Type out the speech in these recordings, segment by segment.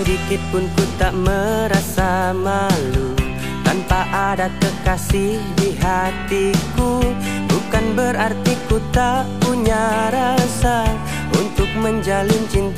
Sedikit pun ku tak merasa malu. Tanpa ada kekasih di hatiku Bukan berarti ku tak punya rasa. Untuk menjalin cinta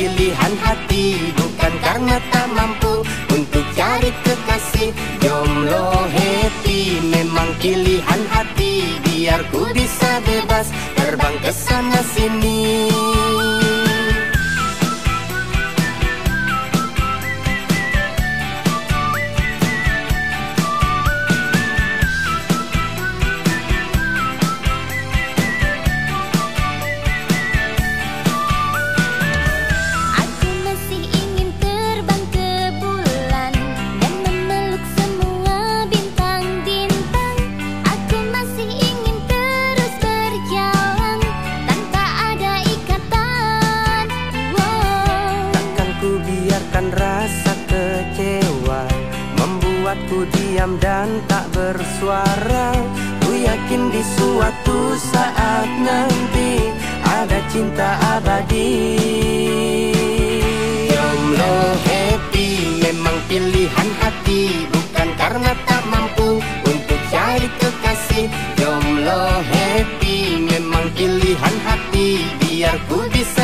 pilihan hati Bukan karena tak mampu untuk cari kekasih. Jomblo happy memang pilihan hati Biar ku bisa bebas terbang ke sana sini membuatku diam dan tak bersuara. Ku yakin di suatu saat nanti Ada cinta abadi. Jomblo happy memang pilihan hati. Bukan karena tak mampu untuk cari kekasih. Jomblo happy memang pilihan hati. Biar ku bisa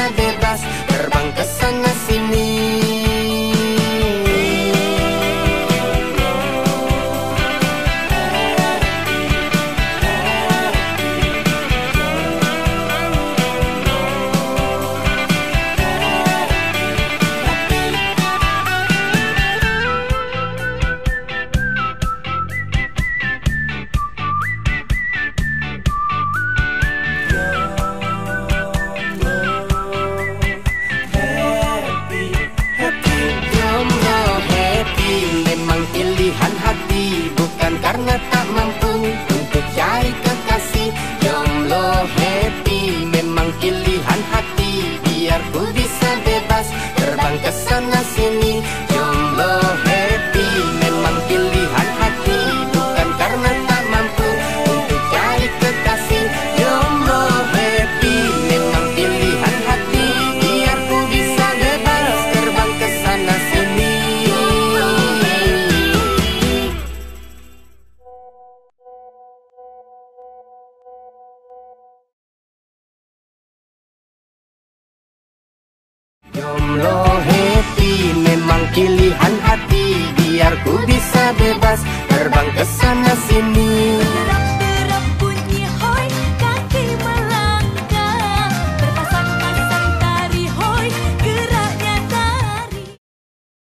Jomblo happy memang pilihan hati Biar ku bisa